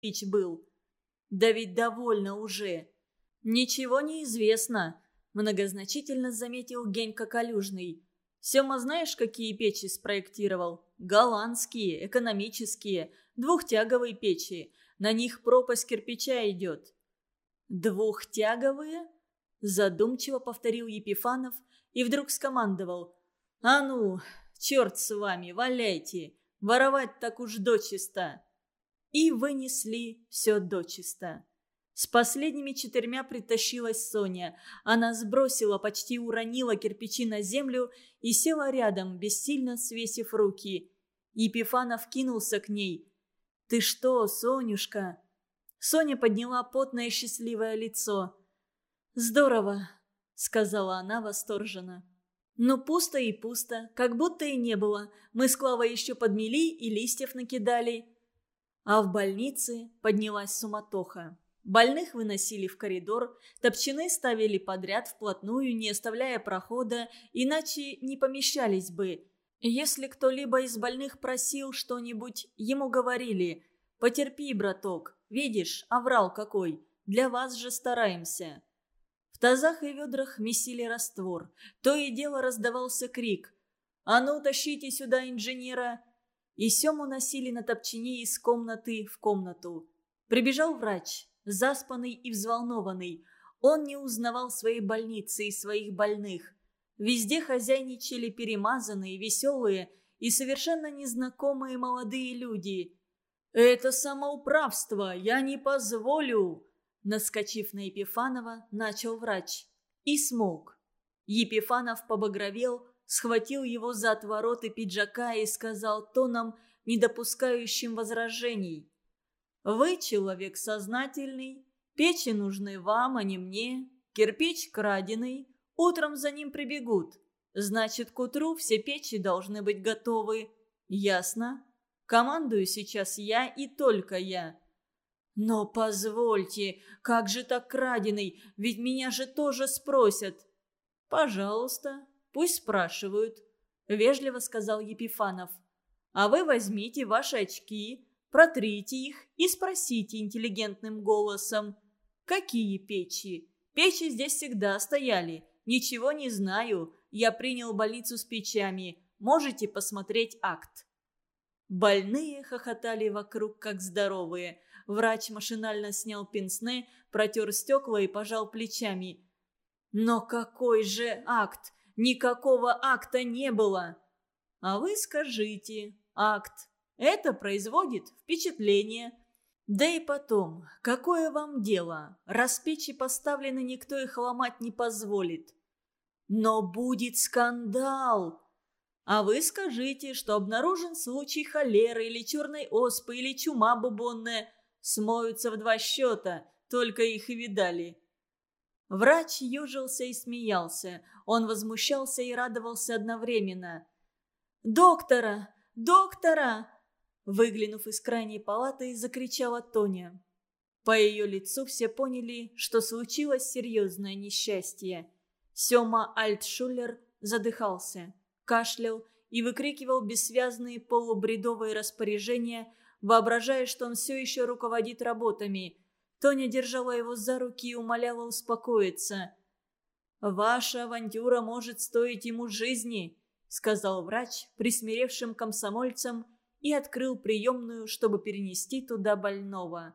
кирпич был. Да ведь довольно уже. Ничего не известно, многозначительно заметил Генька Калюжный. Сема знаешь, какие печи спроектировал? Голландские, экономические, двухтяговые печи. На них пропасть кирпича идет. «Двухтяговые?» – задумчиво повторил Епифанов и вдруг скомандовал. «А ну, черт с вами, валяйте! Воровать так уж дочисто!» И вынесли все дочисто. С последними четырьмя притащилась Соня. Она сбросила, почти уронила кирпичи на землю и села рядом, бессильно свесив руки. Епифанов кинулся к ней. «Ты что, Сонюшка?» Соня подняла потное счастливое лицо. «Здорово», — сказала она восторженно. «Ну пусто и пусто, как будто и не было. Мы с Клавой еще подмели и листьев накидали». А в больнице поднялась суматоха. Больных выносили в коридор, топчаны ставили подряд вплотную, не оставляя прохода, иначе не помещались бы. Если кто-либо из больных просил что-нибудь, ему говорили «Потерпи, браток, видишь, оврал какой, для вас же стараемся». В тазах и ведрах месили раствор, то и дело раздавался крик «А ну, тащите сюда инженера!» И Сему носили на топчине из комнаты в комнату. Прибежал врач, заспанный и взволнованный. Он не узнавал своей больницы и своих больных. Везде хозяйничали перемазанные, веселые и совершенно незнакомые молодые люди. «Это самоуправство! Я не позволю!» Наскочив на Епифанова, начал врач. И смог. Епифанов побагровел, схватил его за отвороты пиджака и сказал тоном, не допускающим возражений. «Вы человек сознательный, печи нужны вам, а не мне, кирпич краденый, утром за ним прибегут. Значит, к утру все печи должны быть готовы. Ясно? Командую сейчас я и только я». «Но позвольте, как же так краденый, ведь меня же тоже спросят». «Пожалуйста, Пусть спрашивают», — вежливо сказал Епифанов. «А вы возьмите ваши очки, протрите их и спросите интеллигентным голосом. Какие печи? Печи здесь всегда стояли. Ничего не знаю. Я принял больницу с печами. Можете посмотреть акт». Больные хохотали вокруг, как здоровые. Врач машинально снял пенсне, протер стекла и пожал плечами. «Но какой же акт? Никакого акта не было. А вы скажите, акт. Это производит впечатление. Да и потом, какое вам дело? Раз печи поставлены, никто их ломать не позволит. Но будет скандал. А вы скажите, что обнаружен случай холеры или черной оспы или чума бубонная. Смоются в два счета, только их и видали. Врач ежился и смеялся. Он возмущался и радовался одновременно. «Доктора! Доктора!» Выглянув из крайней палаты, закричала Тоня. По ее лицу все поняли, что случилось серьезное несчастье. Сема Альтшулер задыхался, кашлял и выкрикивал бессвязные полубредовые распоряжения, воображая, что он все еще руководит работами – Тоня держала его за руки и умоляла успокоиться. «Ваша авантюра может стоить ему жизни», — сказал врач присмиревшим комсомольцам и открыл приемную, чтобы перенести туда больного.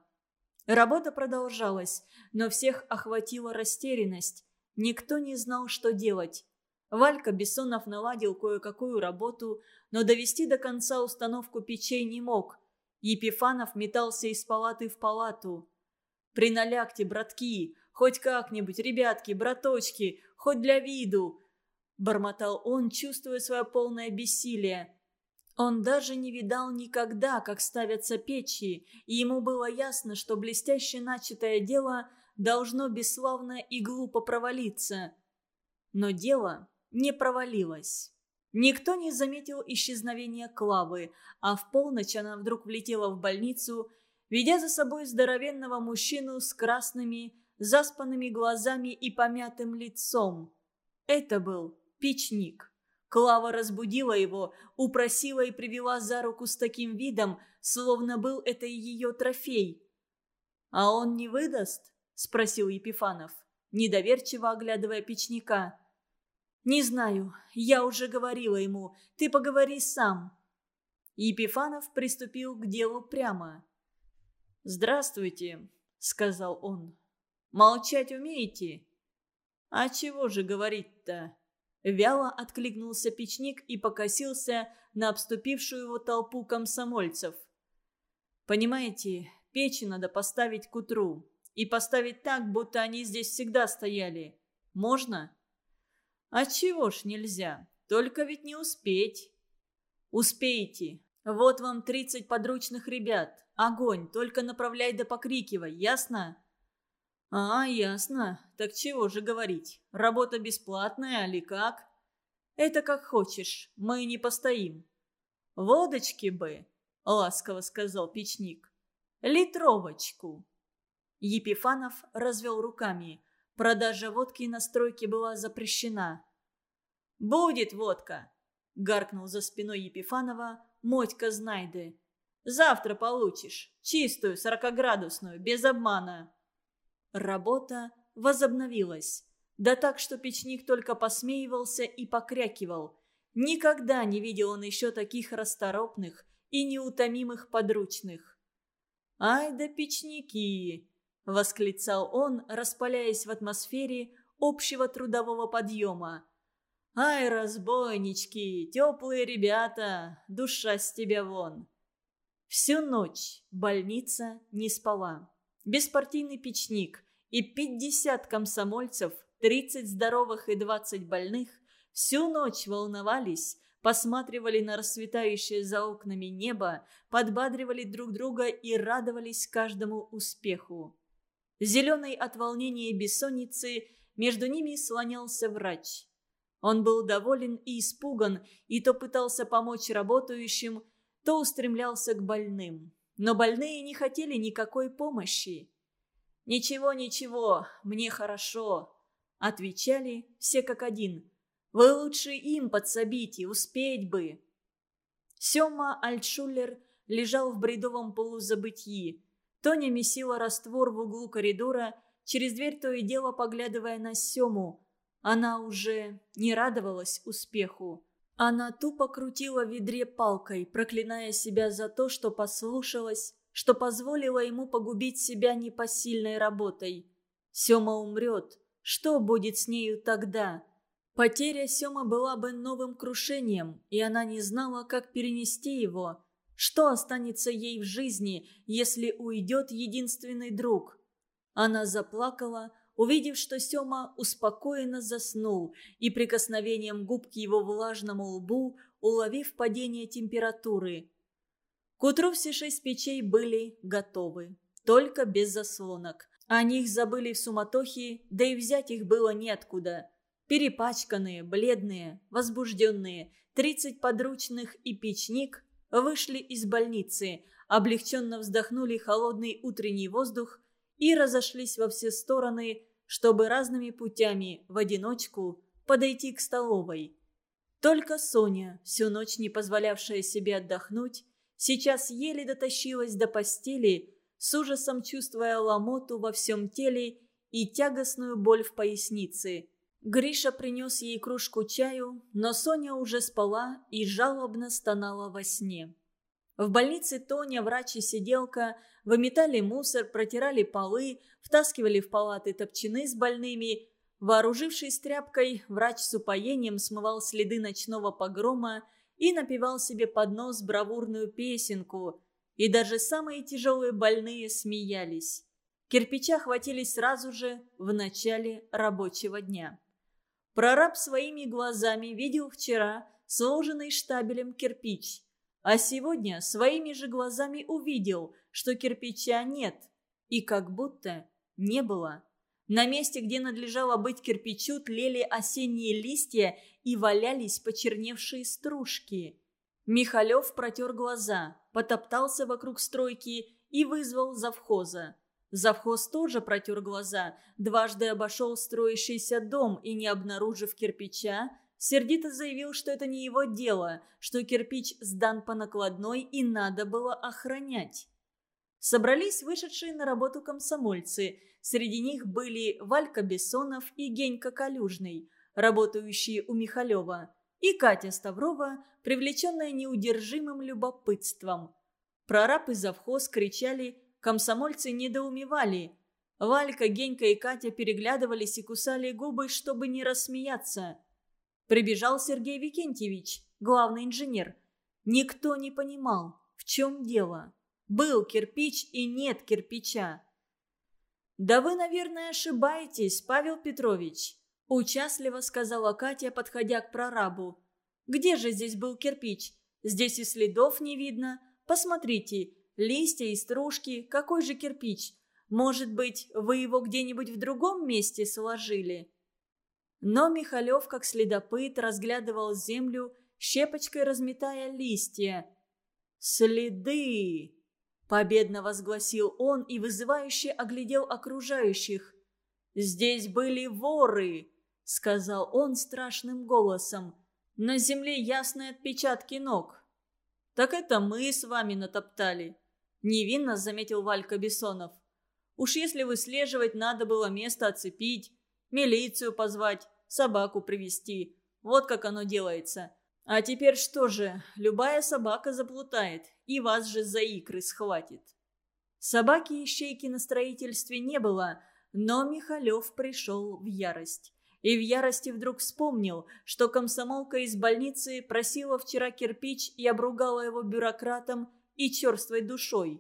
Работа продолжалась, но всех охватила растерянность. Никто не знал, что делать. Валька Бессонов наладил кое-какую работу, но довести до конца установку печей не мог. Епифанов метался из палаты в палату. Приналягте, братки, хоть как-нибудь, ребятки, браточки, хоть для виду!» Бормотал он, чувствуя свое полное бессилие. Он даже не видал никогда, как ставятся печи, и ему было ясно, что блестяще начатое дело должно бесславно и глупо провалиться. Но дело не провалилось. Никто не заметил исчезновения Клавы, а в полночь она вдруг влетела в больницу ведя за собой здоровенного мужчину с красными, заспанными глазами и помятым лицом. Это был печник. Клава разбудила его, упросила и привела за руку с таким видом, словно был это ее трофей. «А он не выдаст?» – спросил Епифанов, недоверчиво оглядывая печника. «Не знаю. Я уже говорила ему. Ты поговори сам». Епифанов приступил к делу прямо. «Здравствуйте», — сказал он. «Молчать умеете?» «А чего же говорить-то?» Вяло откликнулся печник и покосился на обступившую его толпу комсомольцев. «Понимаете, печи надо поставить к утру. И поставить так, будто они здесь всегда стояли. Можно?» «А чего ж нельзя? Только ведь не успеть». «Успеете. Вот вам тридцать подручных ребят. Огонь, только направляй да покрикивай, ясно?» «А, ясно. Так чего же говорить? Работа бесплатная, али как?» «Это как хочешь. Мы не постоим». «Водочки бы», — ласково сказал печник. «Литровочку». Епифанов развел руками. Продажа водки на стройке была запрещена. «Будет водка!» — гаркнул за спиной Епифанова Мотька Знайды. «Завтра получишь. Чистую, сорокоградусную, без обмана». Работа возобновилась. Да так, что печник только посмеивался и покрякивал. Никогда не видел он еще таких расторопных и неутомимых подручных. «Ай да печники!» – восклицал он, распаляясь в атмосфере общего трудового подъема. «Ай, разбойнички, теплые ребята, душа с тебя вон!» Всю ночь больница не спала. Беспартийный печник и пятьдесят комсомольцев, тридцать здоровых и двадцать больных всю ночь волновались, посматривали на расцветающее за окнами небо, подбадривали друг друга и радовались каждому успеху. Зеленый от волнения и бессонницы между ними слонялся врач. Он был доволен и испуган, и то пытался помочь работающим, то устремлялся к больным. Но больные не хотели никакой помощи. «Ничего, ничего, мне хорошо», — отвечали все как один. «Вы лучше им подсобите, успеть бы». Сёма Альтшуллер лежал в бредовом полузабытии. Тоня месила раствор в углу коридора, через дверь то и дело поглядывая на Сему. Она уже не радовалась успеху. Она тупо крутила в ведре палкой, проклиная себя за то, что послушалась, что позволила ему погубить себя непосильной работой. Сема умрет. Что будет с нею тогда? Потеря Сема была бы новым крушением, и она не знала, как перенести его. Что останется ей в жизни, если уйдет единственный друг? Она заплакала, увидев, что Сема успокоенно заснул и прикосновением губ к его влажному лбу, уловив падение температуры. К утру все шесть печей были готовы, только без заслонок. О них забыли в суматохе, да и взять их было неоткуда. Перепачканные, бледные, возбужденные, тридцать подручных и печник вышли из больницы, облегченно вздохнули холодный утренний воздух и разошлись во все стороны, чтобы разными путями в одиночку подойти к столовой. Только Соня, всю ночь не позволявшая себе отдохнуть, сейчас еле дотащилась до постели, с ужасом чувствуя ломоту во всем теле и тягостную боль в пояснице. Гриша принес ей кружку чаю, но Соня уже спала и жалобно стонала во сне. В больнице Тоня, врач и сиделка выметали мусор, протирали полы, втаскивали в палаты топчаны с больными. Вооружившись тряпкой, врач с упоением смывал следы ночного погрома и напевал себе под нос бравурную песенку. И даже самые тяжелые больные смеялись. Кирпича хватились сразу же в начале рабочего дня. Прораб своими глазами видел вчера сложенный штабелем кирпич, а сегодня своими же глазами увидел, что кирпича нет, и как будто не было. На месте, где надлежало быть кирпичу, тлели осенние листья и валялись почерневшие стружки. Михалев протер глаза, потоптался вокруг стройки и вызвал завхоза. Завхоз тоже протер глаза, дважды обошел строящийся дом и, не обнаружив кирпича, сердито заявил, что это не его дело, что кирпич сдан по накладной и надо было охранять. собрались вышедшие на работу комсомольцы. Среди них были Валька Бессонов и Генька Калюжный, работающие у Михалева, и Катя Ставрова, привлеченная неудержимым любопытством. Прораб и завхоз кричали, комсомольцы недоумевали. Валька, Генька и Катя переглядывались и кусали губы, чтобы не рассмеяться. Прибежал Сергей Викентьевич, главный инженер. Никто не понимал, в чем дело. Был кирпич и нет кирпича. «Да вы, наверное, ошибаетесь, Павел Петрович», – участливо сказала Катя, подходя к прорабу. «Где же здесь был кирпич? Здесь и следов не видно. Посмотрите, листья и стружки, какой же кирпич? Может быть, вы его где-нибудь в другом месте сложили?» Но Михалев, как следопыт, разглядывал землю, щепочкой разметая листья. «Следы!» – победно возгласил он и вызывающе оглядел окружающих. «Здесь были воры!» – сказал он страшным голосом. «На земле ясные отпечатки ног». «Так это мы с вами натоптали», – невинно заметил Валька Бессонов. «Уж если выслеживать, надо было место оцепить, милицию позвать, собаку привести. Вот как оно делается. А теперь что же, любая собака заплутает, и вас же за икры схватит». Собаки-ищейки на строительстве не было, но Михалев пришел в ярость и в ярости вдруг вспомнил, что комсомолка из больницы просила вчера кирпич и обругала его бюрократом и черствой душой.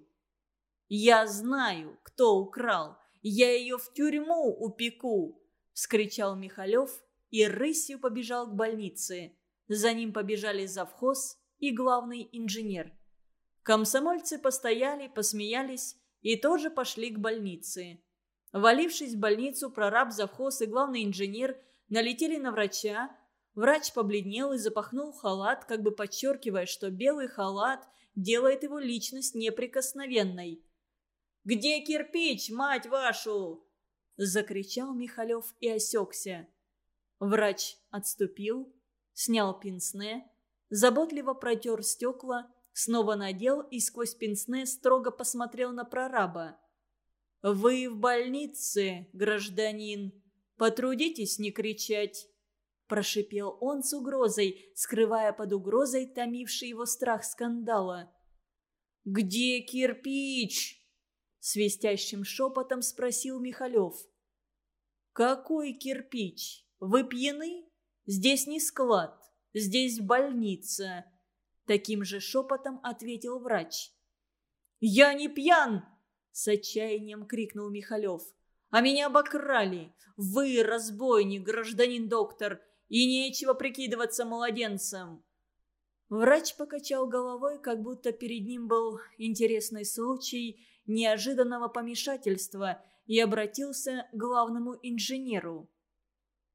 «Я знаю, кто украл! Я ее в тюрьму упеку!» – вскричал Михалев и рысью побежал к больнице. За ним побежали завхоз и главный инженер. Комсомольцы постояли, посмеялись и тоже пошли к больнице. Валившись в больницу, прораб, завхоз и главный инженер налетели на врача. Врач побледнел и запахнул халат, как бы подчеркивая, что белый халат делает его личность неприкосновенной. «Где кирпич, мать вашу?» – закричал Михалев и осекся. Врач отступил, снял пинсне, заботливо протер стекла, снова надел и сквозь пинсне строго посмотрел на прораба. «Вы в больнице, гражданин. Потрудитесь не кричать». Прошипел он с угрозой, скрывая под угрозой томивший его страх скандала. «Где кирпич?» Свистящим шепотом спросил Михалев. «Какой кирпич? Вы пьяны? Здесь не склад, здесь больница», Таким же шепотом ответил врач. «Я не пьян!» С отчаянием крикнул Михалев. «А меня обокрали! Вы, разбойник, гражданин доктор, и нечего прикидываться младенцем!» Врач покачал головой, как будто перед ним был интересный случай неожиданного помешательства и обратился к главному инженеру.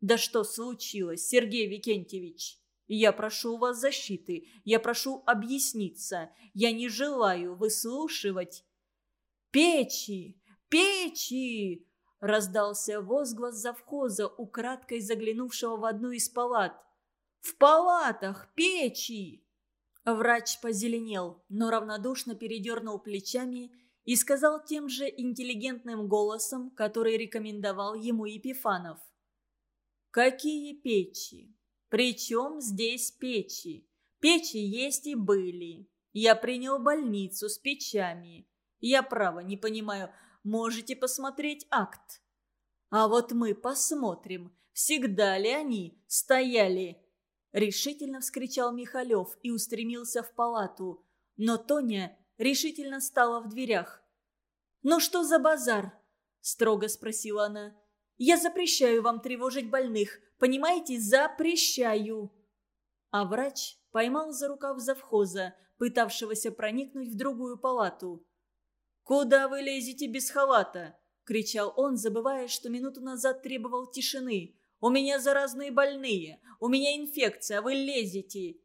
«Да что случилось, Сергей Викентьевич? Я прошу у вас защиты, я прошу объясниться, я не желаю выслушивать «Печи! Печи!» – раздался возглас завхоза, украдкой заглянувшего в одну из палат. «В палатах печи!» Врач позеленел, но равнодушно передернул плечами и сказал тем же интеллигентным голосом, который рекомендовал ему Епифанов. «Какие печи? Причем здесь печи? Печи есть и были. Я принял больницу с печами. Я, право, не понимаю, можете посмотреть акт? А вот мы посмотрим, всегда ли они стояли. Решительно вскричал Михалев и устремился в палату. Но Тоня решительно стала в дверях. «Ну что за базар?» – строго спросила она. «Я запрещаю вам тревожить больных. Понимаете, запрещаю!» А врач поймал за рукав завхоза, пытавшегося проникнуть в другую палату. «Куда вы лезете без халата?» – кричал он, забывая, что минуту назад требовал тишины. «У меня заразные больные! У меня инфекция, вы лезете!»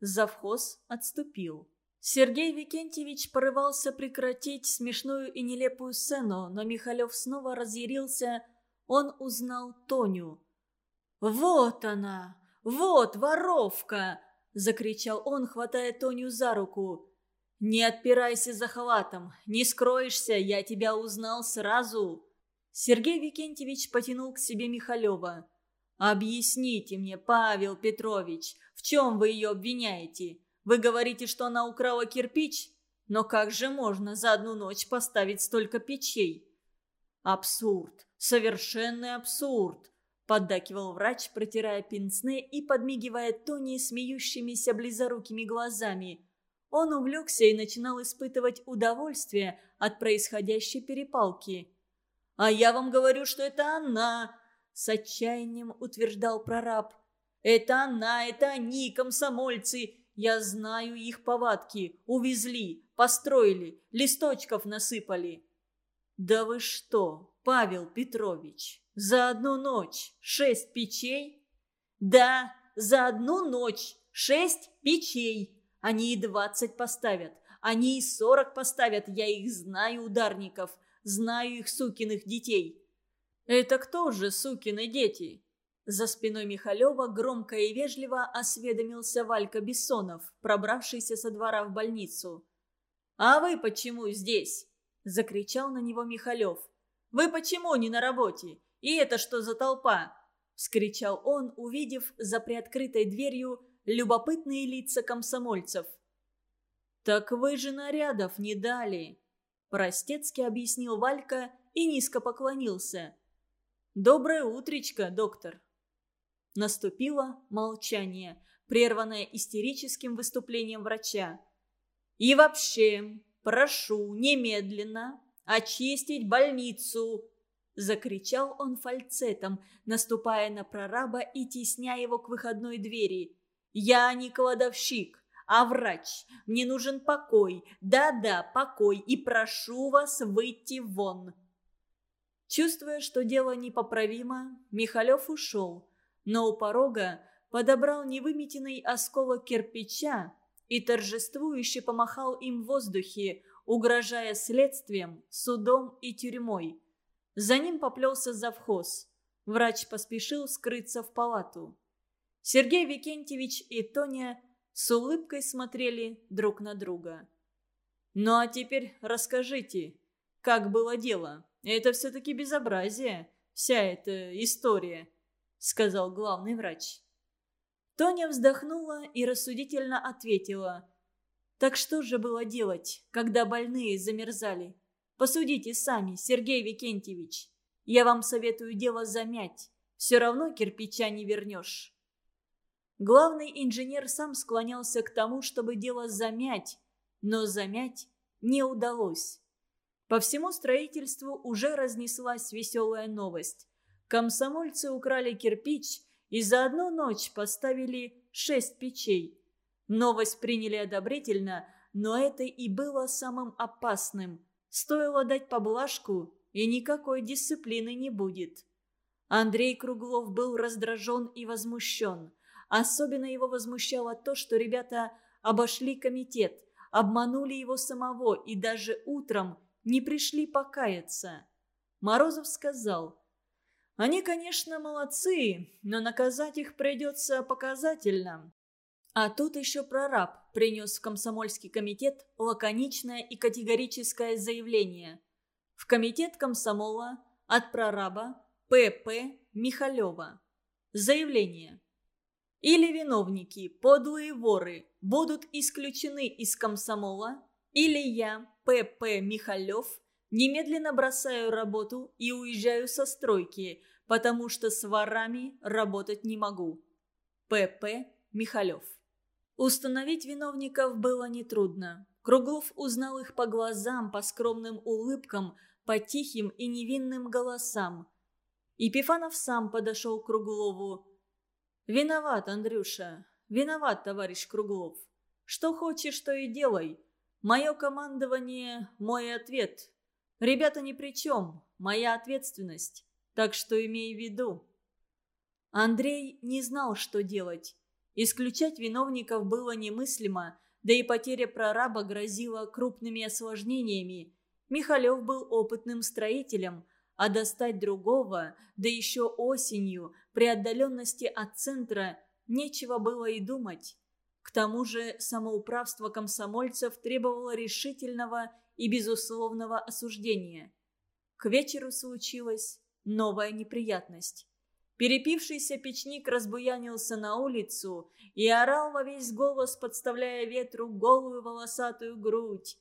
Завхоз отступил. Сергей Викентьевич порывался прекратить смешную и нелепую сцену, но Михалев снова разъярился. Он узнал Тоню. «Вот она! Вот воровка!» – закричал он, хватая Тоню за руку. «Не отпирайся за халатом, не скроешься, я тебя узнал сразу!» Сергей Викентьевич потянул к себе Михалева. «Объясните мне, Павел Петрович, в чем вы ее обвиняете? Вы говорите, что она украла кирпич? Но как же можно за одну ночь поставить столько печей?» «Абсурд, совершенный абсурд!» поддакивал врач, протирая пенсне и подмигивая Тони смеющимися близорукими глазами. Он увлекся и начинал испытывать удовольствие от происходящей перепалки. «А я вам говорю, что это она!» – с отчаянием утверждал прораб. «Это она, это они, комсомольцы! Я знаю их повадки. Увезли, построили, листочков насыпали». «Да вы что, Павел Петрович, за одну ночь шесть печей?» «Да, за одну ночь шесть печей!» Они и двадцать поставят, они и сорок поставят, я их знаю, ударников, знаю их сукиных детей». «Это кто же сукины дети?» За спиной Михалева громко и вежливо осведомился Валька Бессонов, пробравшийся со двора в больницу. «А вы почему здесь?» – закричал на него Михалев. «Вы почему не на работе? И это что за толпа?» – вскричал он, увидев за приоткрытой дверью любопытные лица комсомольцев. «Так вы же нарядов не дали!» Простецки объяснил Валька и низко поклонился. «Доброе утречко, доктор!» Наступило молчание, прерванное истерическим выступлением врача. «И вообще, прошу немедленно очистить больницу!» Закричал он фальцетом, наступая на прораба и тесня его к выходной двери. Я не кладовщик, а врач. Мне нужен покой. Да-да, покой. И прошу вас выйти вон». Чувствуя, что дело непоправимо, Михалев ушел, но у порога подобрал невыметенный осколок кирпича и торжествующе помахал им в воздухе, угрожая следствием, судом и тюрьмой. За ним поплелся завхоз. Врач поспешил скрыться в палату. Сергей Викентьевич и Тоня с улыбкой смотрели друг на друга. «Ну а теперь расскажите, как было дело? Это все-таки безобразие, вся эта история», — сказал главный врач. Тоня вздохнула и рассудительно ответила. «Так что же было делать, когда больные замерзали? Посудите сами, Сергей Викентьевич. Я вам советую дело замять. Все равно кирпича не вернешь». Главный инженер сам склонялся к тому, чтобы дело замять, но замять не удалось. По всему строительству уже разнеслась веселая новость. Комсомольцы украли кирпич и за одну ночь поставили шесть печей. Новость приняли одобрительно, но это и было самым опасным. Стоило дать поблажку, и никакой дисциплины не будет. Андрей Круглов был раздражен и возмущен. Особенно его возмущало то, что ребята обошли комитет, обманули его самого и даже утром не пришли покаяться. Морозов сказал, «Они, конечно, молодцы, но наказать их придется показательно». А тут еще прораб принес в комсомольский комитет лаконичное и категорическое заявление. В комитет комсомола от прораба П.П. Михалева. Заявление. Или виновники, подлые воры, будут исключены из комсомола, или я, П.П. Михалев, немедленно бросаю работу и уезжаю со стройки, потому что с ворами работать не могу. П.П. Михалев. Установить виновников было нетрудно. Круглов узнал их по глазам, по скромным улыбкам, по тихим и невинным голосам. Епифанов сам подошел к Круглову. «Виноват, Андрюша. Виноват, товарищ Круглов. Что хочешь, то и делай. Мое командование – мой ответ. Ребята ни при чем. Моя ответственность. Так что имей в виду». Андрей не знал, что делать. Исключать виновников было немыслимо, да и потеря прораба грозила крупными осложнениями. Михалев был опытным строителем – а достать другого, да еще осенью, при отдаленности от центра, нечего было и думать. К тому же самоуправство комсомольцев требовало решительного и безусловного осуждения. К вечеру случилась новая неприятность. Перепившийся печник разбуянился на улицу и орал во весь голос, подставляя ветру голую волосатую грудь.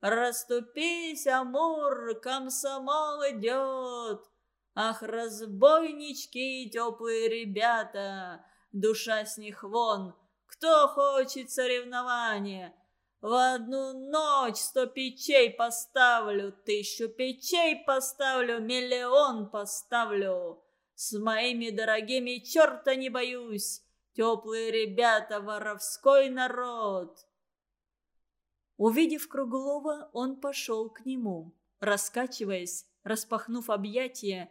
«Раступись, Амур, комсомол идет! Ах, разбойнички, теплые ребята, душа с них вон!» Кто хочет соревнования? В одну ночь сто печей поставлю, тысячу печей поставлю, миллион поставлю. С моими дорогими черта не боюсь. Теплые ребята, воровской народ. Увидев Круглова, он пошел к нему, раскачиваясь, распахнув объятия.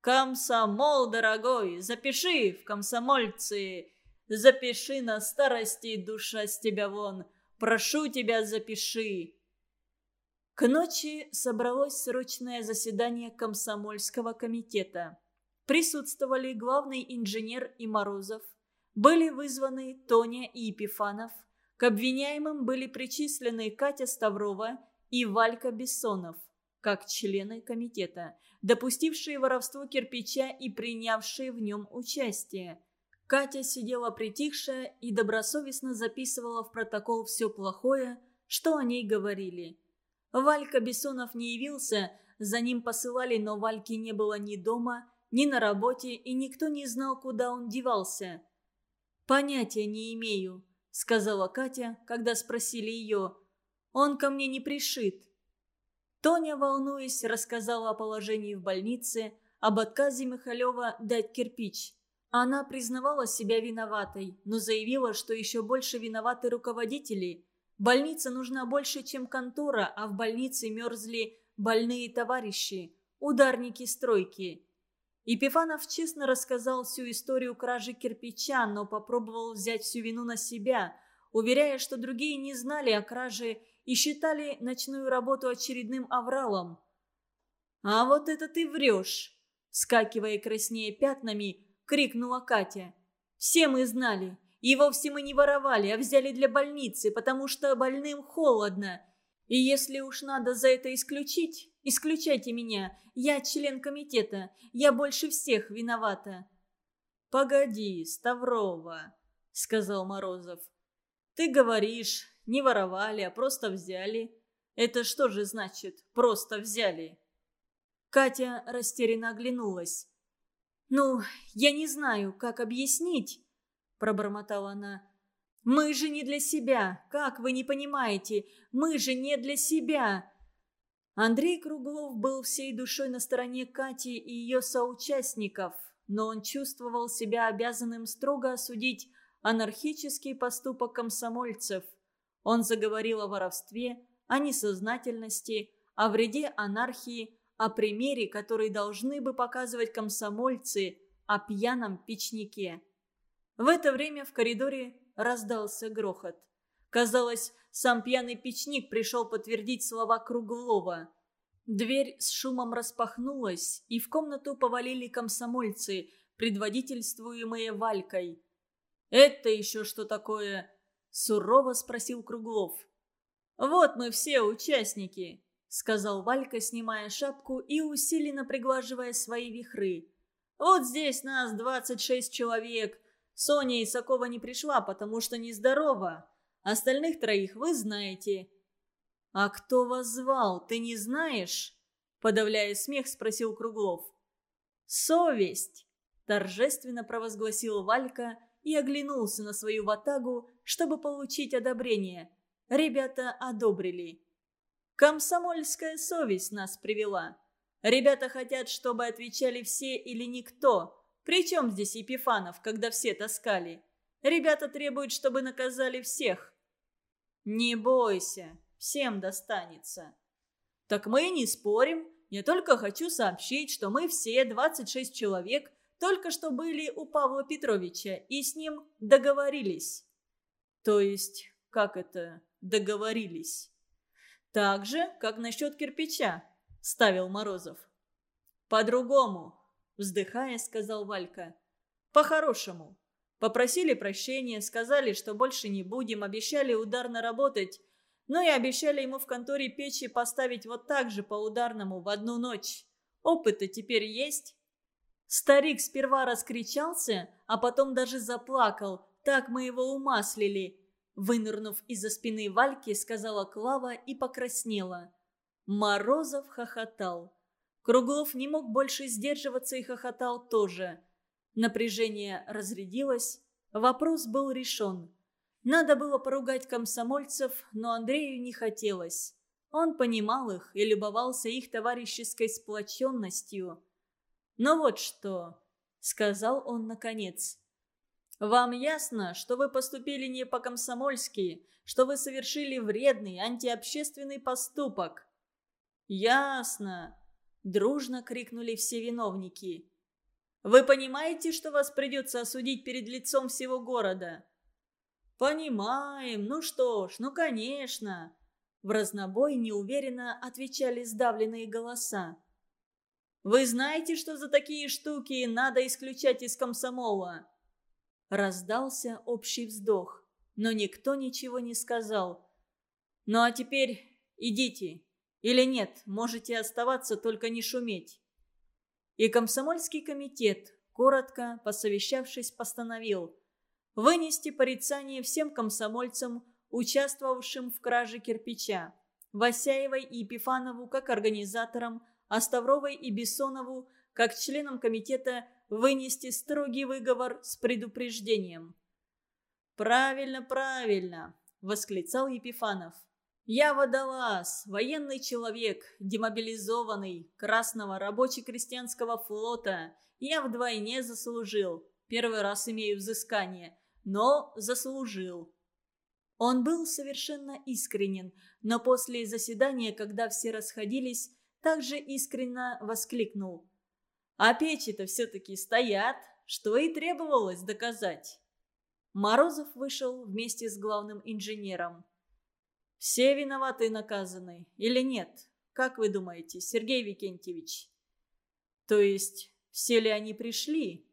«Комсомол, дорогой, запиши в комсомольцы!» Запиши на старости, душа с тебя вон. Прошу тебя, запиши. К ночи собралось срочное заседание комсомольского комитета. Присутствовали главный инженер и Морозов. Были вызваны Тоня и Епифанов. К обвиняемым были причислены Катя Ставрова и Валька Бессонов, как члены комитета, допустившие воровство кирпича и принявшие в нем участие. Катя сидела притихшая и добросовестно записывала в протокол все плохое, что о ней говорили. Валька Бессонов не явился, за ним посылали, но Вальки не было ни дома, ни на работе, и никто не знал, куда он девался. «Понятия не имею», — сказала Катя, когда спросили ее. «Он ко мне не пришит». Тоня, волнуясь, рассказала о положении в больнице, об отказе Михалева дать кирпич. Она признавала себя виноватой, но заявила, что еще больше виноваты руководители. Больница нужна больше, чем контора, а в больнице мерзли больные товарищи, ударники стройки. Епифанов честно рассказал всю историю кражи кирпича, но попробовал взять всю вину на себя, уверяя, что другие не знали о краже и считали ночную работу очередным авралом. «А вот это ты врешь!» Скакивая краснее пятнами, крикнула Катя. «Все мы знали. И вовсе мы не воровали, а взяли для больницы, потому что больным холодно. И если уж надо за это исключить, исключайте меня. Я член комитета. Я больше всех виновата». «Погоди, Ставрова», — сказал Морозов. «Ты говоришь, не воровали, а просто взяли. Это что же значит «просто взяли»?» Катя растерянно оглянулась. «Ну, я не знаю, как объяснить», – пробормотала она. «Мы же не для себя. Как вы не понимаете? Мы же не для себя». Андрей Круглов был всей душой на стороне Кати и ее соучастников, но он чувствовал себя обязанным строго осудить анархический поступок комсомольцев. Он заговорил о воровстве, о несознательности, о вреде анархии, о примере, который должны бы показывать комсомольцы о пьяном печнике. В это время в коридоре раздался грохот. Казалось, сам пьяный печник пришел подтвердить слова Круглова. Дверь с шумом распахнулась, и в комнату повалили комсомольцы, предводительствуемые Валькой. «Это еще что такое?» – сурово спросил Круглов. «Вот мы все участники», сказал Валька, снимая шапку и усиленно приглаживая свои вихры. «Вот здесь нас двадцать шесть человек. Соня Исакова не пришла, потому что нездорова. Остальных троих вы знаете». «А кто вас звал, ты не знаешь?» Подавляя смех, спросил Круглов. «Совесть!» – торжественно провозгласил Валька и оглянулся на свою ватагу, чтобы получить одобрение. Ребята одобрили. Комсомольская совесть нас привела. Ребята хотят, чтобы отвечали все или никто. Причем здесь Епифанов, когда все таскали? Ребята требуют, чтобы наказали всех. Не бойся, всем достанется. Так мы не спорим. Я только хочу сообщить, что мы все, 26 человек, только что были у Павла Петровича и с ним договорились. То есть, как это договорились? «Так же, как насчет кирпича», — ставил Морозов. «По-другому», — вздыхая, сказал Валька. «По-хорошему. Попросили прощения, сказали, что больше не будем, обещали ударно работать. Ну и обещали ему в конторе печи поставить вот так же по ударному в одну ночь. Опыт-то теперь есть. Старик сперва раскричался, а потом даже заплакал. Так мы его умаслили. Вынырнув из-за спины Вальки, сказала Клава и покраснела. Морозов хохотал. Круглов не мог больше сдерживаться и хохотал тоже. Напряжение разрядилось, вопрос был решен. Надо было поругать комсомольцев, но Андрею не хотелось. Он понимал их и любовался их товарищеской сплоченностью. «Ну вот что», — сказал он наконец. «Вам ясно, что вы поступили не по-комсомольски, что вы совершили вредный, антиобщественный поступок?» «Ясно», — дружно крикнули все виновники. «Вы понимаете, что вас придется осудить перед лицом всего города?» «Понимаем, ну что ж, ну конечно!» В разнобой неуверенно отвечали сдавленные голоса. «Вы знаете, что за такие штуки надо исключать из комсомола?» Раздался общий вздох, но никто ничего не сказал. «Ну а теперь идите. Или нет, можете оставаться, только не шуметь». И комсомольский комитет, коротко посовещавшись, постановил вынести порицание всем комсомольцам, участвовавшим в краже кирпича, Васяевой и Епифанову как организаторам, а Ставровой и Бессонову как членам комитета вынести строгий выговор с предупреждением. «Правильно, правильно!» – восклицал Епифанов. «Я водолаз, военный человек, демобилизованный, красного рабоче-крестьянского флота. Я вдвойне заслужил. Первый раз имею взыскание, но заслужил». Он был совершенно искренен, но после заседания, когда все расходились, также искренне воскликнул. «А печи-то все-таки стоят, что и требовалось доказать». Морозов вышел вместе с главным инженером. «Все виноваты и наказаны, или нет? Как вы думаете, Сергей Викентьевич?» «То есть, все ли они пришли?»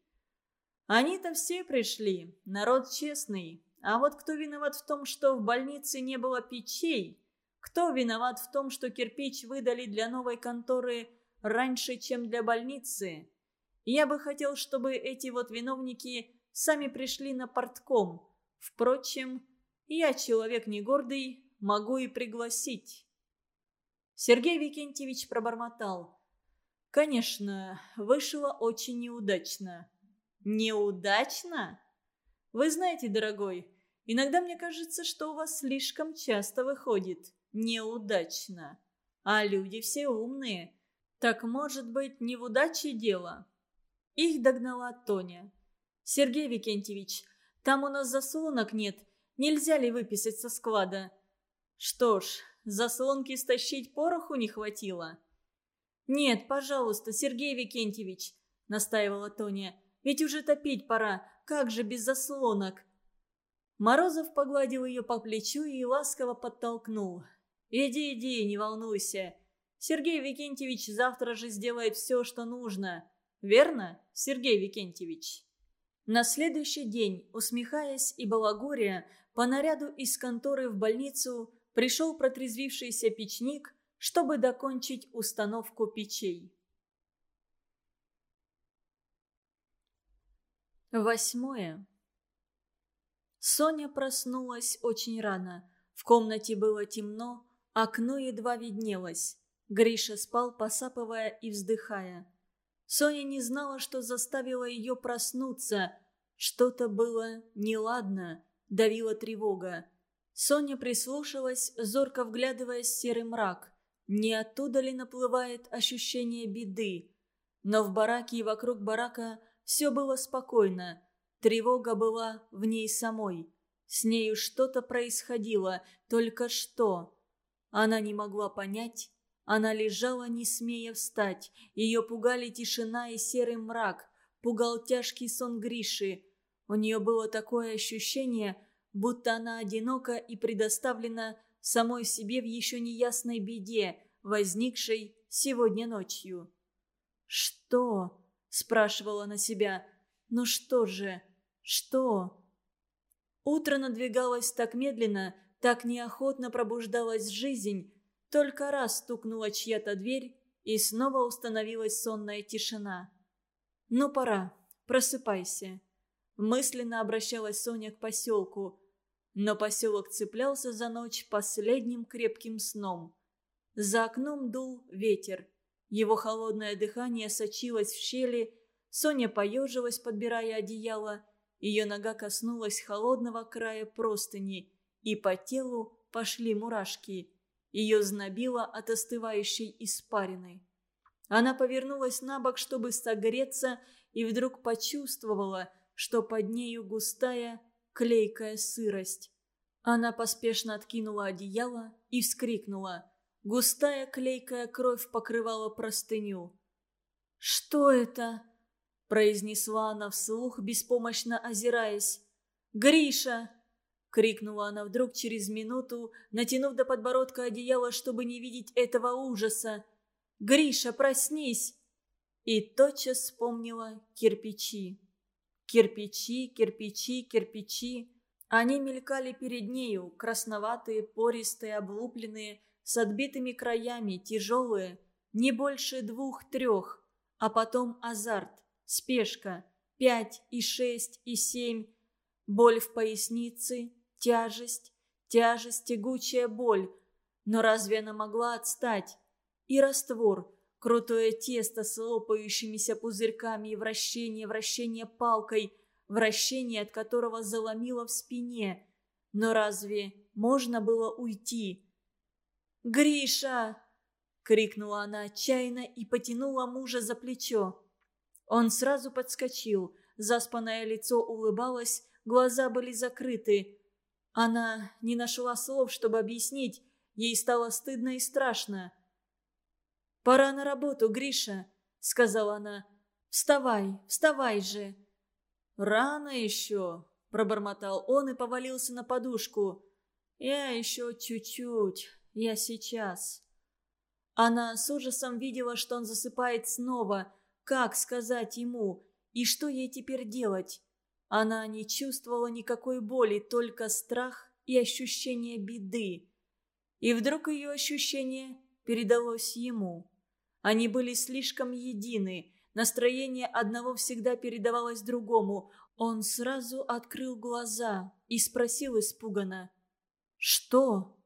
«Они-то все пришли, народ честный, а вот кто виноват в том, что в больнице не было печей? Кто виноват в том, что кирпич выдали для новой конторы раньше, чем для больницы? Я бы хотел, чтобы эти вот виновники сами пришли на портком. Впрочем, я человек не гордый, могу и пригласить. Сергей Викентьевич пробормотал. Конечно, вышло очень неудачно. Неудачно? Вы знаете, дорогой, иногда мне кажется, что у вас слишком часто выходит неудачно. А люди все умные. Так, может быть, не в удаче дело?» Их догнала Тоня. «Сергей Викентьевич, там у нас заслонок нет. Нельзя ли выписать со склада?» «Что ж, заслонки стащить пороху не хватило?» «Нет, пожалуйста, Сергей Викентьевич», — настаивала Тоня. «Ведь уже топить пора. Как же без заслонок?» Морозов погладил ее по плечу и ласково подтолкнул. «Иди, иди, не волнуйся. Сергей Викентьевич завтра же сделает все, что нужно. Верно, Сергей Викентьевич?» На следующий день, усмехаясь и балагуря, по наряду из конторы в больницу пришел протрезвившийся печник, чтобы докончить установку печей. Восьмое. Соня проснулась очень рано. В комнате было темно, окно едва виднелось. Гриша спал, посапывая и вздыхая. Соня не знала, что заставило ее проснуться. Что-то было неладно, давила тревога. Соня прислушалась, зорко вглядываясь в серый мрак. Не оттуда ли наплывает ощущение беды? Но в бараке и вокруг барака все было спокойно. Тревога была в ней самой. С нею что-то происходило, только что. Она не могла понять. Она лежала, не смея встать. Ее пугали тишина и серый мрак. Пугал тяжкий сон Гриши. У нее было такое ощущение, будто она одинока и предоставлена самой себе в еще неясной беде, возникшей сегодня ночью. «Что?» – спрашивала она себя. «Ну что же? Что? Утро надвигалось так медленно, так неохотно пробуждалась жизнь. Только раз стукнула чья-то дверь, и снова установилась сонная тишина. «Ну, пора. Просыпайся». Мысленно обращалась Соня к поселку. Но поселок цеплялся за ночь последним крепким сном. За окном дул ветер. Его холодное дыхание сочилось в щели. Соня поежилась, подбирая одеяло. Ее нога коснулась холодного края простыни, и по телу пошли мурашки. Ее знобило от остывающей испарины. Она повернулась на бок, чтобы согреться, и вдруг почувствовала, что под нею густая, клейкая сырость. Она поспешно откинула одеяло и вскрикнула. Густая клейкая кровь покрывала простыню. «Что это?» – произнесла она вслух, беспомощно озираясь. «Гриша!» – крикнула она вдруг через минуту, натянув до подбородка одеяло, чтобы не видеть этого ужаса. «Гриша, проснись!» И тотчас вспомнила кирпичи. Кирпичи, кирпичи, кирпичи. Они мелькали перед нею, красноватые, пористые, облупленные, с отбитыми краями, тяжелые, не больше двух-трех. А потом азарт, спешка, пять и шесть и семь. Боль в пояснице, тяжесть, тяжесть, тягучая боль. Но разве она могла отстать? И раствор, крутое тесто с лопающимися пузырьками и вращение, вращение палкой, вращение, от которого заломило в спине. Но разве можно было уйти? «Гриша!» — крикнула она отчаянно и потянула мужа за плечо. Он сразу подскочил, заспанное лицо улыбалось, глаза были закрыты. Она не нашла слов, чтобы объяснить, ей стало стыдно и страшно. «Пора на работу, Гриша», — сказала она. «Вставай, вставай же». «Рано еще», — пробормотал он и повалился на подушку. «Я еще чуть-чуть, я сейчас». Она с ужасом видела, что он засыпает снова. Как сказать ему? И что ей теперь делать? Она не чувствовала никакой боли, только страх и ощущение беды. И вдруг ее ощущение передалось ему. Они были слишком едины. Настроение одного всегда передавалось другому. Он сразу открыл глаза и спросил испуганно. «Что?»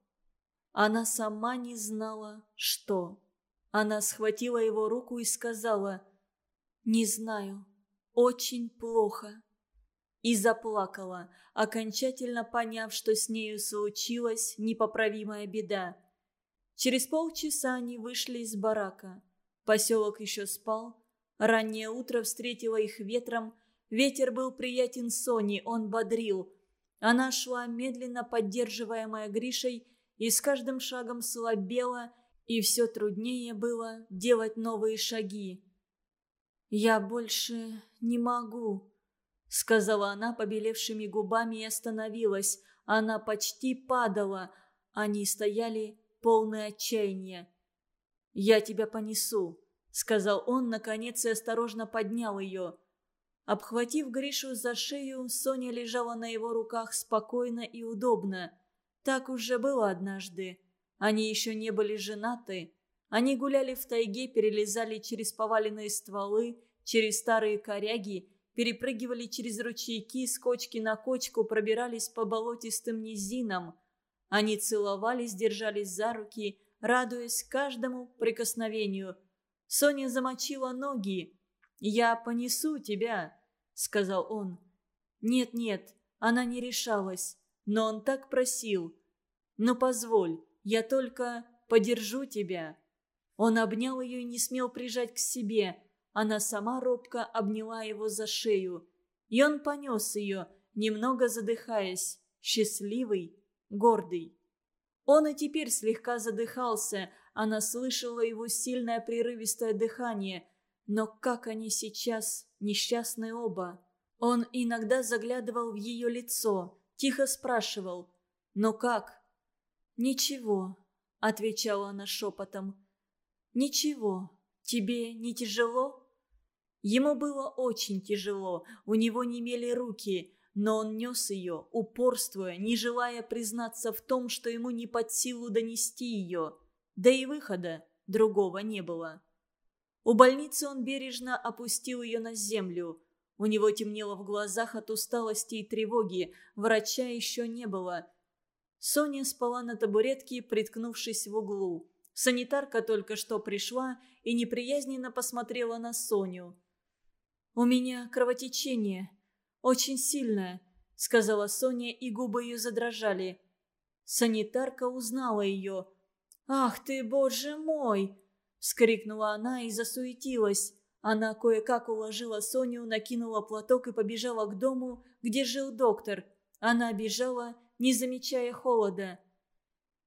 Она сама не знала, что. Она схватила его руку и сказала «Не знаю, очень плохо». И заплакала, окончательно поняв, что с нею случилась непоправимая беда. Через полчаса они вышли из барака. Поселок еще спал. Раннее утро встретило их ветром. Ветер был приятен Соне, он бодрил. Она шла, медленно поддерживаемая Гришей, и с каждым шагом слабела, и все труднее было делать новые шаги. «Я больше не могу», — сказала она побелевшими губами и остановилась. Она почти падала. Они стояли полное отчаяния. «Я тебя понесу», — сказал он, наконец, и осторожно поднял ее. Обхватив Гришу за шею, Соня лежала на его руках спокойно и удобно. Так уже было однажды. Они еще не были женаты. Они гуляли в тайге, перелезали через поваленные стволы, через старые коряги, перепрыгивали через ручейки с на кочку, пробирались по болотистым низинам. Они целовались, держались за руки, радуясь каждому прикосновению. Соня замочила ноги. «Я понесу тебя», — сказал он. «Нет-нет, она не решалась, но он так просил. Но позволь, я только подержу тебя». Он обнял ее и не смел прижать к себе. Она сама робко обняла его за шею. И он понес ее, немного задыхаясь, счастливый, гордый. Он и теперь слегка задыхался, она слышала его сильное прерывистое дыхание. Но как они сейчас, несчастны оба. Он иногда заглядывал в ее лицо, тихо спрашивал «Но как?» «Ничего», — отвечала она шепотом. «Ничего. Тебе не тяжело?» Ему было очень тяжело, у него немели руки, но он нес ее, упорствуя, не желая признаться в том, что ему не под силу донести ее. Да и выхода другого не было. У больницы он бережно опустил ее на землю. У него темнело в глазах от усталости и тревоги, врача еще не было. Соня спала на табуретке, приткнувшись в углу. Санитарка только что пришла и неприязненно посмотрела на Соню. «У меня кровотечение. Очень сильное», — сказала Соня, и губы ее задрожали. Санитарка узнала ее. «Ах ты, боже мой!» — вскрикнула она и засуетилась. Она кое-как уложила Соню, накинула платок и побежала к дому, где жил доктор. Она бежала, не замечая холода.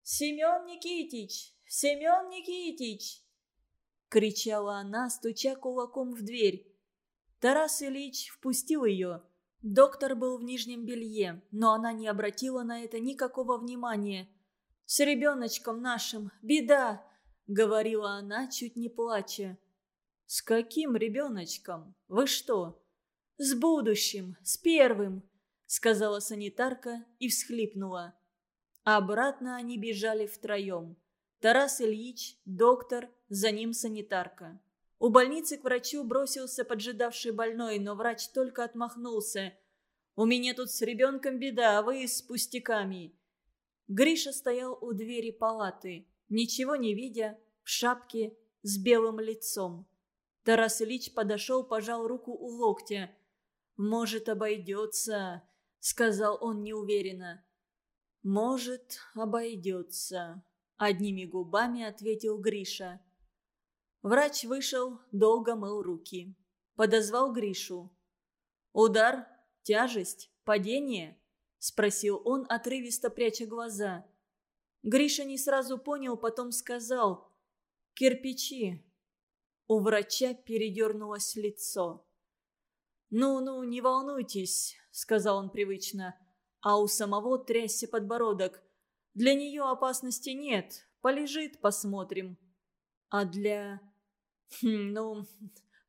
«Семен Никитич! Семен Никитич!» Кричала она, стуча кулаком в дверь. Тарас Ильич впустил ее. Доктор был в нижнем белье, но она не обратила на это никакого внимания. «С ребеночком нашим, беда!» — говорила она, чуть не плача. «С каким ребеночком? Вы что?» «С будущим, с первым», — сказала санитарка и всхлипнула. Обратно они бежали втроем. Тарас Ильич, доктор, за ним санитарка. У больницы к врачу бросился поджидавший больной, но врач только отмахнулся. «У меня тут с ребенком беда, а вы с пустяками». Гриша стоял у двери палаты, ничего не видя, в шапке, с белым лицом. Тарас Ильич подошел, пожал руку у локтя. «Может, обойдется», — сказал он неуверенно. «Может, обойдется», — одними губами ответил Гриша. Врач вышел, долго мыл руки. Подозвал Гришу. «Удар? Тяжесть? Падение?» — спросил он, отрывисто пряча глаза. Гриша не сразу понял, потом сказал. «Кирпичи». У врача передернулось лицо. «Ну-ну, не волнуйтесь», — сказал он привычно, а у самого трясся подбородок. «Для нее опасности нет. Полежит, посмотрим». «А для...» хм, «Ну,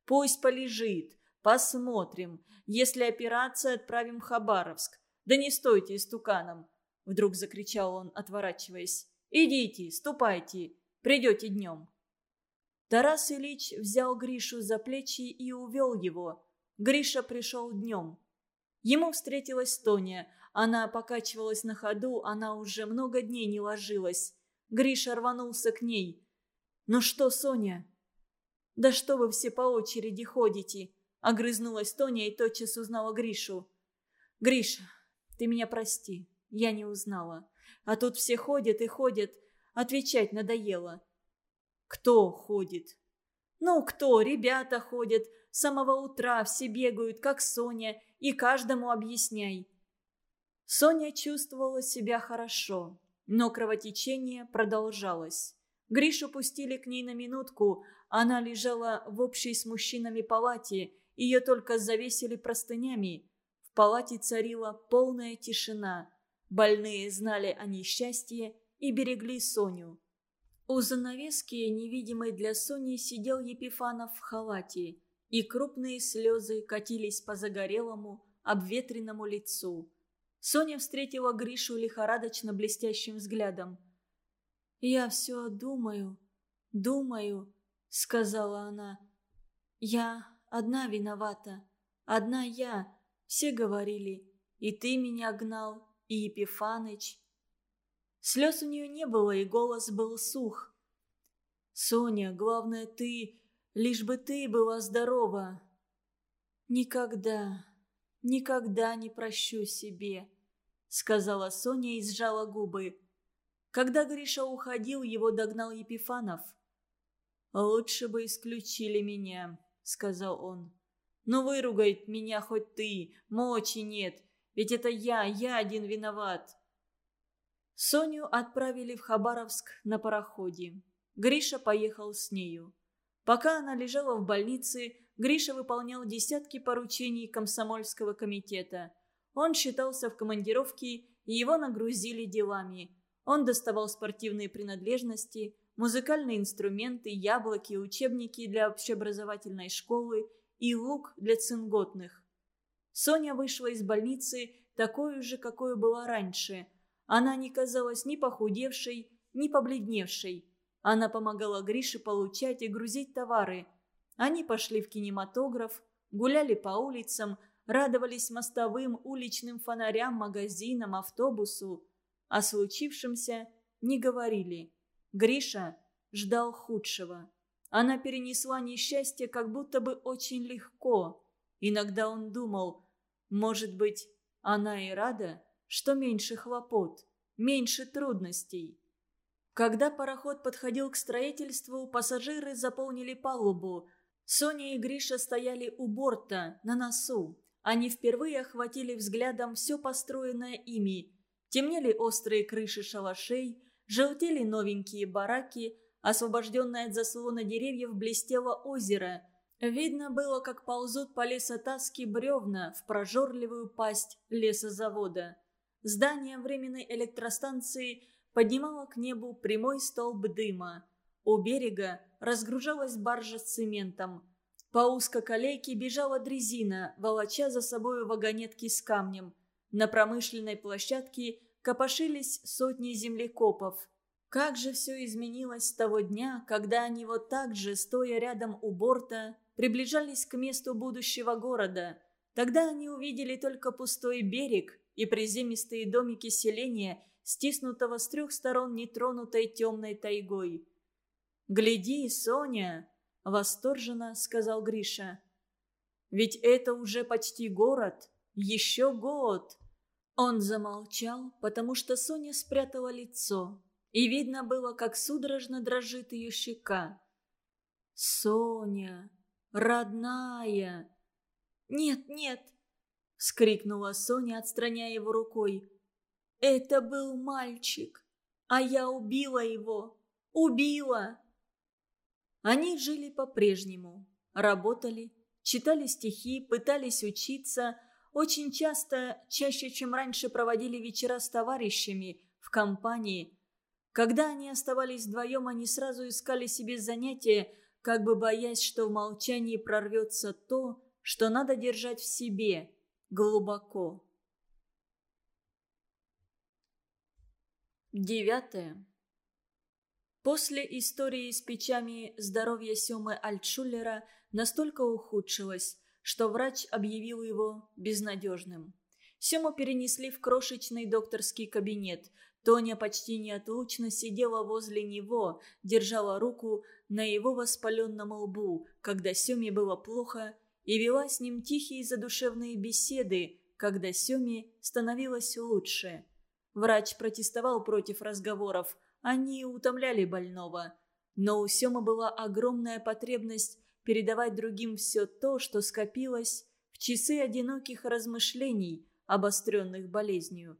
пусть полежит. Посмотрим. Если операция, отправим в Хабаровск. Да не стойте истуканом!» Вдруг закричал он, отворачиваясь. «Идите, ступайте. Придете днем». Тарас Ильич взял Гришу за плечи и увел его. Гриша пришел днем. Ему встретилась Тоня. Она покачивалась на ходу, она уже много дней не ложилась. Гриша рванулся к ней. «Ну что, Соня?» «Да что вы все по очереди ходите?» Огрызнулась Тоня и тотчас узнала Гришу. «Гриша, ты меня прости, я не узнала. А тут все ходят и ходят, отвечать надоело». «Кто ходит?» «Ну, кто? Ребята ходят. С самого утра все бегают, как Соня, и каждому объясняй». Соня чувствовала себя хорошо, но кровотечение продолжалось. Гришу пустили к ней на минутку, она лежала в общей с мужчинами палате, ее только завесили простынями. В палате царила полная тишина. Больные знали о несчастье и берегли Соню. У занавески, невидимой для Сони, сидел Епифанов в халате, и крупные слезы катились по загорелому, обветренному лицу. Соня встретила Гришу лихорадочно блестящим взглядом. «Я все думаю, думаю», — сказала она. «Я одна виновата. Одна я. Все говорили. И ты меня гнал, и Епифаныч». Слез у нее не было, и голос был сух. «Соня, главное ты, лишь бы ты была здорова». «Никогда, никогда не прощу себе», — сказала Соня и сжала губы. Когда Гриша уходил, его догнал Епифанов. «Лучше бы исключили меня», — сказал он. «Ну выругает меня хоть ты, мочи нет, ведь это я, я один виноват». Соню отправили в Хабаровск на пароходе. Гриша поехал с нею. Пока она лежала в больнице, Гриша выполнял десятки поручений комсомольского комитета. Он считался в командировке, и его нагрузили делами. Он доставал спортивные принадлежности, музыкальные инструменты, яблоки, учебники для общеобразовательной школы и лук для цинготных. Соня вышла из больницы такой же, какой была раньше. Она не казалась ни похудевшей, ни побледневшей. Она помогала Грише получать и грузить товары. Они пошли в кинематограф, гуляли по улицам, радовались мостовым, уличным фонарям, магазинам, автобусу. О случившемся не говорили. Гриша ждал худшего. Она перенесла несчастье как будто бы очень легко. Иногда он думал, может быть, она и рада, что меньше хлопот, меньше трудностей. Когда пароход подходил к строительству, пассажиры заполнили палубу. Соня и Гриша стояли у борта, на носу. Они впервые охватили взглядом все построенное ими. Темнели острые крыши шалашей, желтели новенькие бараки, освобожденное от заслона деревьев блестело озеро. Видно было, как ползут по лесотаске бревна в прожорливую пасть лесозавода. Здание временной электростанции поднимало к небу прямой столб дыма. У берега разгружалась баржа с цементом. По узкоколейке бежала дрезина, волоча за собой вагонетки с камнем. На промышленной площадке копошились сотни землекопов. Как же все изменилось с того дня, когда они вот так же, стоя рядом у борта, приближались к месту будущего города. Тогда они увидели только пустой берег и приземистые домики селения, стиснутого с трех сторон нетронутой темной тайгой. «Гляди, Соня!» – восторженно сказал Гриша. «Ведь это уже почти город. Еще год!» Он замолчал, потому что Соня спрятала лицо, и видно было, как судорожно дрожит ее щека. «Соня! Родная!» «Нет, нет!» — вскрикнула Соня, отстраняя его рукой. «Это был мальчик, а я убила его! Убила!» Они жили по-прежнему, работали, читали стихи, пытались учиться, очень часто, чаще, чем раньше, проводили вечера с товарищами, в компании. Когда они оставались вдвоем, они сразу искали себе занятия, как бы боясь, что в молчании прорвется то, что надо держать в себе, глубоко. Девятое. После истории с печами здоровье Семы Альтшулера настолько ухудшилось, что врач объявил его безнадежным. Сему перенесли в крошечный докторский кабинет. Тоня почти неотлучно сидела возле него, держала руку на его воспаленном лбу, когда Семе было плохо, и вела с ним тихие задушевные беседы, когда Семе становилось лучше. Врач протестовал против разговоров, они утомляли больного. Но у Семы была огромная потребность передавать другим все то, что скопилось в часы одиноких размышлений, обостренных болезнью.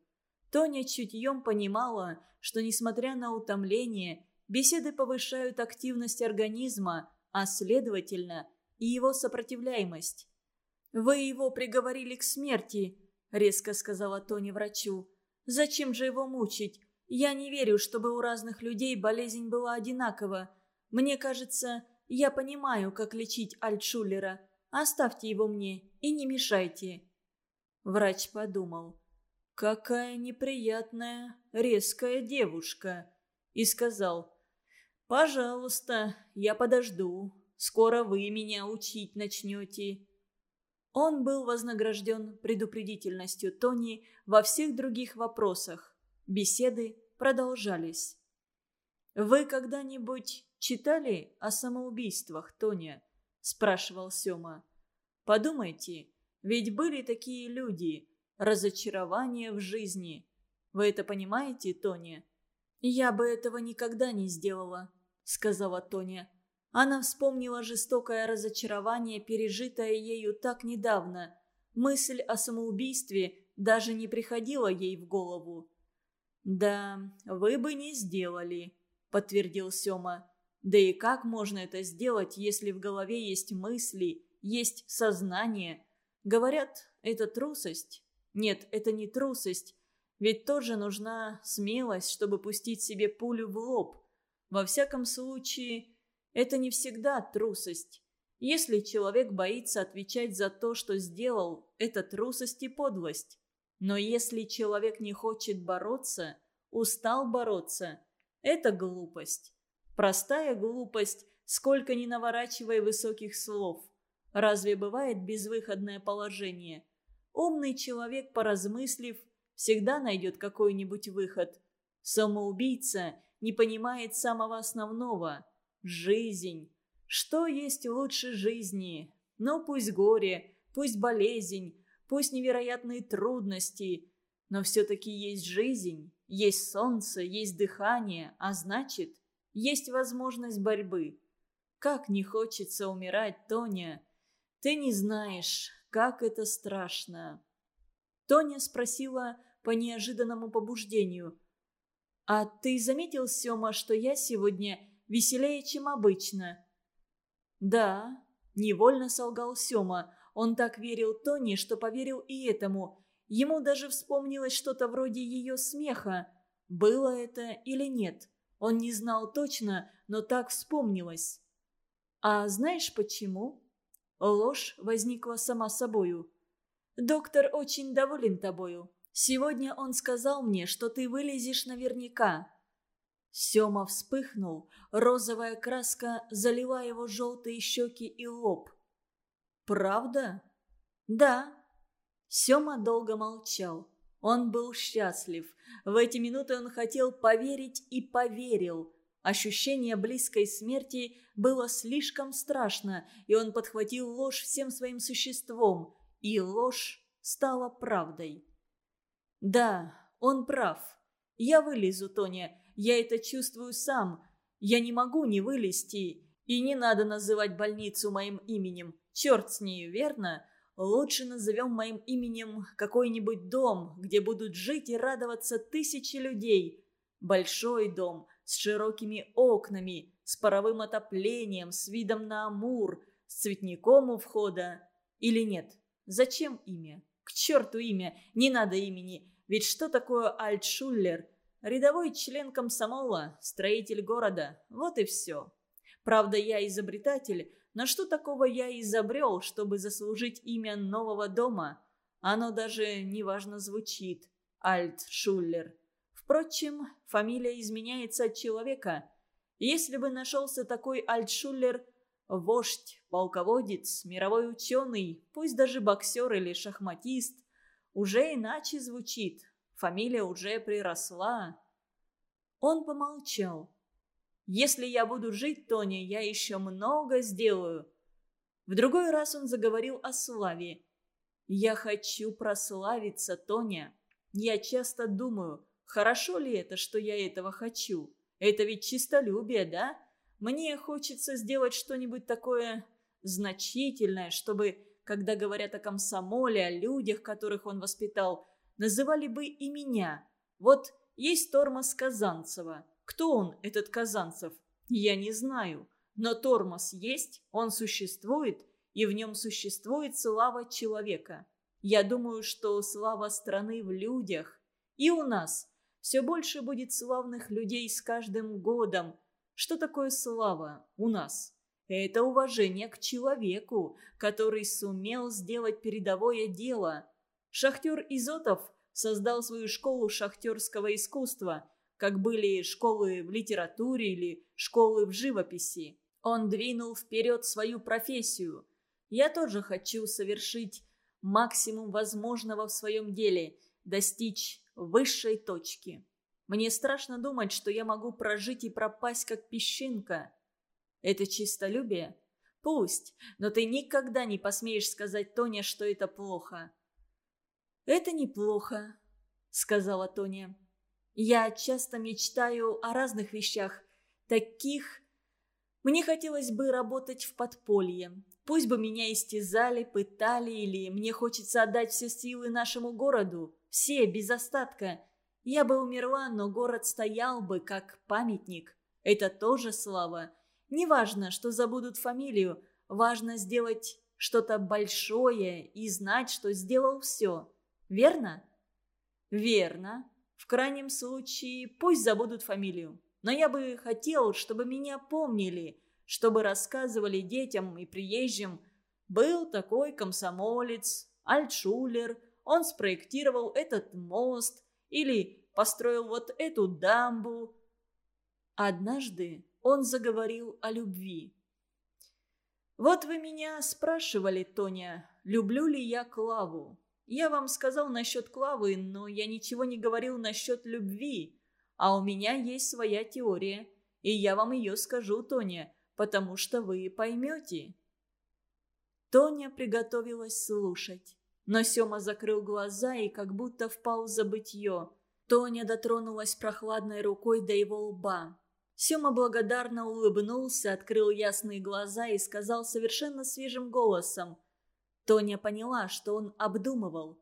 Тоня чутьем понимала, что, несмотря на утомление, беседы повышают активность организма, а, следовательно, и его сопротивляемость. «Вы его приговорили к смерти», — резко сказала Тоня врачу. «Зачем же его мучить? Я не верю, чтобы у разных людей болезнь была одинакова. Мне кажется, я понимаю, как лечить Альтшулера. Оставьте его мне и не мешайте». Врач подумал. «Какая неприятная, резкая девушка!» И сказал. «Пожалуйста, я подожду. Скоро вы меня учить начнете». Он был вознагражден предупредительностью Тони во всех других вопросах. Беседы продолжались. «Вы когда-нибудь читали о самоубийствах, Тоня?» – спрашивал Сёма. «Подумайте, ведь были такие люди, разочарование в жизни. Вы это понимаете, Тоня?» «Я бы этого никогда не сделала», – сказала Тоня. Она вспомнила жестокое разочарование, пережитое ею так недавно. Мысль о самоубийстве даже не приходила ей в голову. «Да, вы бы не сделали», – подтвердил Сёма. Да и как можно это сделать, если в голове есть мысли, есть сознание? Говорят, это трусость. Нет, это не трусость. Ведь тоже нужна смелость, чтобы пустить себе пулю в лоб. Во всяком случае, это не всегда трусость. Если человек боится отвечать за то, что сделал, это трусость и подлость. Но если человек не хочет бороться, устал бороться, это глупость. Простая глупость, сколько ни наворачивая высоких слов. Разве бывает безвыходное положение? Умный человек, поразмыслив, всегда найдет какой-нибудь выход. Самоубийца не понимает самого основного – жизнь. Что есть лучше жизни? Ну, пусть горе, пусть болезнь, пусть невероятные трудности, но все-таки есть жизнь, есть солнце, есть дыхание, а значит, есть возможность борьбы. Как не хочется умирать, Тоня. Ты не знаешь, как это страшно. Тоня спросила по неожиданному побуждению. «А ты заметил, Сёма, что я сегодня веселее, чем обычно?» «Да», — невольно солгал Сёма. Он так верил Тони, что поверил и этому. Ему даже вспомнилось что-то вроде ее смеха. Было это или нет? Он не знал точно, но так вспомнилось. «А знаешь почему?» Ложь возникла сама собою. «Доктор очень доволен тобою. Сегодня он сказал мне, что ты вылезешь наверняка. Сема вспыхнул, розовая краска залила его желтые щеки и лоб. «Правда?» «Да». Сема долго молчал. Он был счастлив. В эти минуты он хотел поверить и поверил. Ощущение близкой смерти было слишком страшно, и он подхватил ложь всем своим существом, и ложь стала правдой. «Да, он прав. Я вылезу, Тоня. Я это чувствую сам. Я не могу не вылезти. И не надо называть больницу моим именем. Черт с нею, верно? Лучше назовем моим именем какой-нибудь дом, где будут жить и радоваться тысячи людей. Большой дом с широкими окнами, с паровым отоплением, с видом на Амур, с цветником у входа. Или нет? Зачем имя? К черту имя, не надо имени. Ведь что такое Альтшуллер? Рядовой член комсомола, строитель города. Вот и все. Правда, я изобретатель, но что такого я изобрел, чтобы заслужить имя нового дома? Оно даже неважно звучит. Альтшуллер. Впрочем, фамилия изменяется от человека. Если бы нашелся такой Альтшуллер, вождь, полководец, мировой ученый, пусть даже боксер или шахматист, уже иначе звучит. Фамилия уже приросла. Он помолчал. «Если я буду жить, Тони, я еще много сделаю». В другой раз он заговорил о славе. «Я хочу прославиться, Тоня. Я часто думаю, хорошо ли это, что я этого хочу? Это ведь чистолюбие, да? Мне хочется сделать что-нибудь такое значительное, чтобы, когда говорят о комсомоле, о людях, которых он воспитал, называли бы и меня. Вот есть Тормоз Казанцева. Кто он, этот Казанцев? Я не знаю. Но Тормоз есть, он существует, и в нем существует слава человека. Я думаю, что слава страны в людях. И у нас все больше будет славных людей с каждым годом. Что такое слава у нас? Это уважение к человеку, который сумел сделать передовое дело – Шахтер Изотов создал свою школу шахтерского искусства, как были школы в литературе или школы в живописи. Он двинул вперед свою профессию. Я тоже хочу совершить максимум возможного в своем деле, достичь высшей точки. Мне страшно думать, что я могу прожить и пропасть, как песчинка. Это чистолюбие? Пусть, но ты никогда не посмеешь сказать Тоне, что это плохо. «Это неплохо», — сказала Тоня. «Я часто мечтаю о разных вещах, таких... Мне хотелось бы работать в подполье. Пусть бы меня истязали, пытали, или мне хочется отдать все силы нашему городу, все, без остатка. Я бы умерла, но город стоял бы, как памятник. Это тоже слава. Неважно, что забудут фамилию, важно сделать что-то большое и знать, что сделал все. Верно? Верно. В крайнем случае, пусть забудут фамилию. Но я бы хотел, чтобы меня помнили, чтобы рассказывали детям и приезжим. Был такой комсомолец, Альтшулер, он спроектировал этот мост или построил вот эту дамбу. Однажды он заговорил о любви. «Вот вы меня спрашивали, Тоня, люблю ли я Клаву. Я вам сказал насчет Клавы, но я ничего не говорил насчет любви. А у меня есть своя теория, и я вам ее скажу, Тоня, потому что вы поймете». Тоня приготовилась слушать, но Сема закрыл глаза и как будто впал в забытье. Тоня дотронулась прохладной рукой до его лба. Сема благодарно улыбнулся, открыл ясные глаза и сказал совершенно свежим голосом. Тоня поняла, что он обдумывал.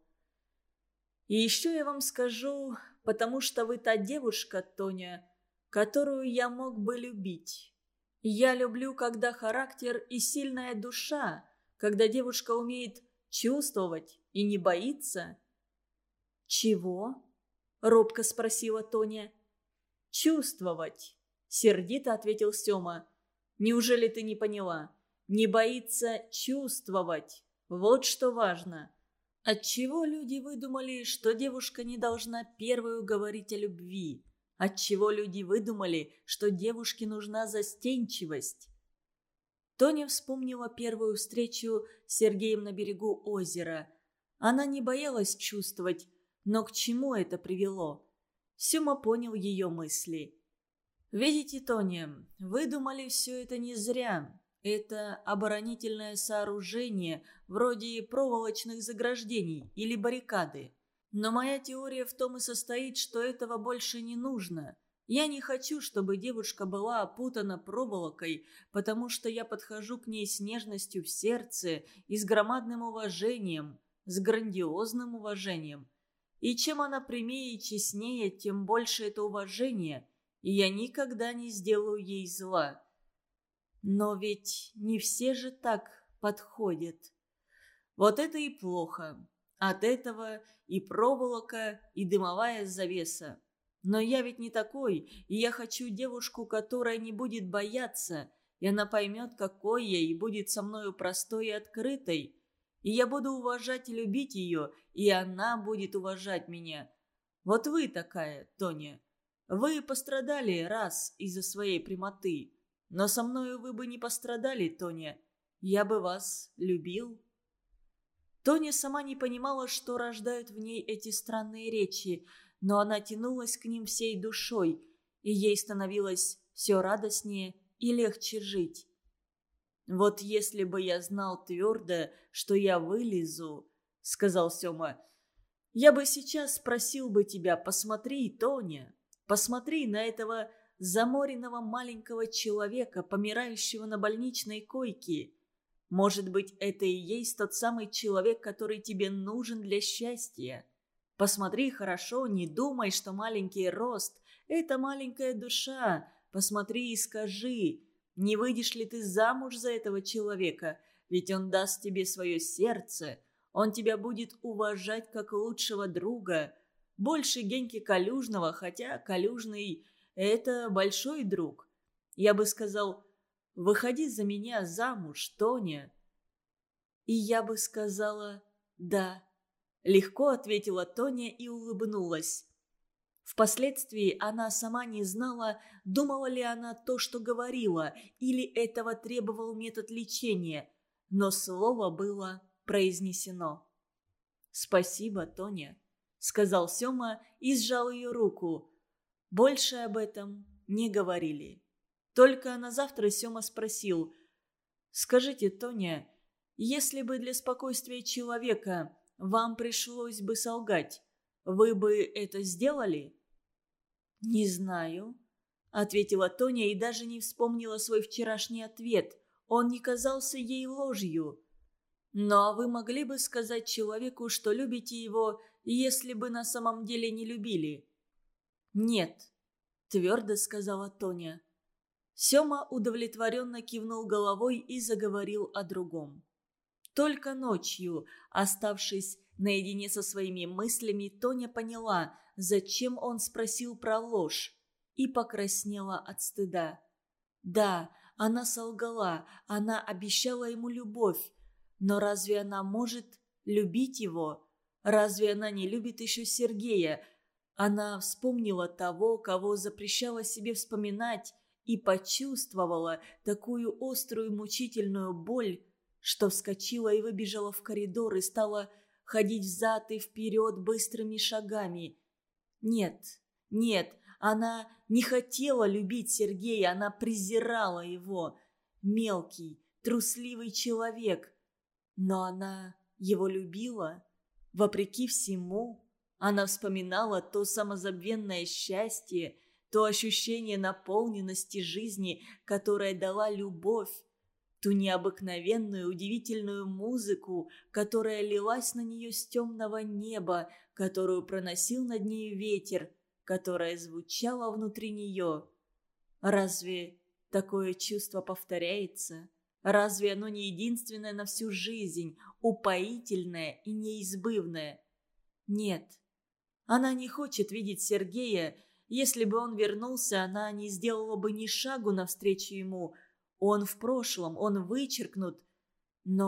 «И еще я вам скажу, потому что вы та девушка, Тоня, которую я мог бы любить. Я люблю, когда характер и сильная душа, когда девушка умеет чувствовать и не боится». «Чего?» – робко спросила Тоня. «Чувствовать», – сердито ответил Сема. «Неужели ты не поняла? Не боится чувствовать. Вот что важно. Отчего люди выдумали, что девушка не должна первую говорить о любви? Отчего люди выдумали, что девушке нужна застенчивость? Тоня вспомнила первую встречу с Сергеем на берегу озера. Она не боялась чувствовать, но к чему это привело? Сюма понял ее мысли. «Видите, Тоня, вы думали все это не зря. Это оборонительное сооружение, вроде проволочных заграждений или баррикады. Но моя теория в том и состоит, что этого больше не нужно. Я не хочу, чтобы девушка была опутана проволокой, потому что я подхожу к ней с нежностью в сердце и с громадным уважением, с грандиозным уважением. И чем она прямее и честнее, тем больше это уважение, и я никогда не сделаю ей зла. Но ведь не все же так подходят. Вот это и плохо. От этого и проволока, и дымовая завеса. Но я ведь не такой, и я хочу девушку, которая не будет бояться, и она поймет, какой я, и будет со мною простой и открытой. И я буду уважать и любить ее, и она будет уважать меня. Вот вы такая, Тоня. Вы пострадали раз из-за своей прямоты. Но со мною вы бы не пострадали, Тоня. Я бы вас любил». Тоня сама не понимала, что рождают в ней эти странные речи, но она тянулась к ним всей душой, и ей становилось все радостнее и легче жить. «Вот если бы я знал твердо, что я вылезу», — сказал Сема, — «я бы сейчас спросил бы тебя, посмотри, Тоня, посмотри на этого заморенного маленького человека, помирающего на больничной койке. Может быть, это и есть тот самый человек, который тебе нужен для счастья. Посмотри хорошо, не думай, что маленький рост – это маленькая душа. Посмотри и скажи, не выйдешь ли ты замуж за этого человека, ведь он даст тебе свое сердце, он тебя будет уважать как лучшего друга. Больше Геньки Калюжного, хотя Калюжный это большой друг. Я бы сказал, выходи за меня замуж, Тоня. И я бы сказала «да». Легко ответила Тоня и улыбнулась. Впоследствии она сама не знала, думала ли она то, что говорила, или этого требовал метод лечения, но слово было произнесено. «Спасибо, Тоня», — сказал Сёма и сжал ее руку. Больше об этом не говорили. Только на завтра Сёма спросил. «Скажите, Тоня, если бы для спокойствия человека вам пришлось бы солгать, вы бы это сделали?» «Не знаю», — ответила Тоня и даже не вспомнила свой вчерашний ответ. Он не казался ей ложью. «Но вы могли бы сказать человеку, что любите его, если бы на самом деле не любили?» «Нет», — твердо сказала Тоня. Сема удовлетворенно кивнул головой и заговорил о другом. Только ночью, оставшись наедине со своими мыслями, Тоня поняла, зачем он спросил про ложь, и покраснела от стыда. Да, она солгала, она обещала ему любовь. Но разве она может любить его? Разве она не любит еще Сергея? Она вспомнила того, кого запрещала себе вспоминать, и почувствовала такую острую мучительную боль, что вскочила и выбежала в коридор и стала ходить взад и вперед быстрыми шагами. Нет, нет, она не хотела любить Сергея, она презирала его. Мелкий, трусливый человек. Но она его любила, вопреки всему. Она вспоминала то самозабвенное счастье, то ощущение наполненности жизни, которое дала любовь, ту необыкновенную удивительную музыку, которая лилась на нее с темного неба, которую проносил над нею ветер, которая звучала внутри нее. Разве такое чувство повторяется? Разве оно не единственное на всю жизнь, упоительное и неизбывное? Нет, она не хочет видеть Сергея. Если бы он вернулся, она не сделала бы ни шагу навстречу ему. Он в прошлом, он вычеркнут. Но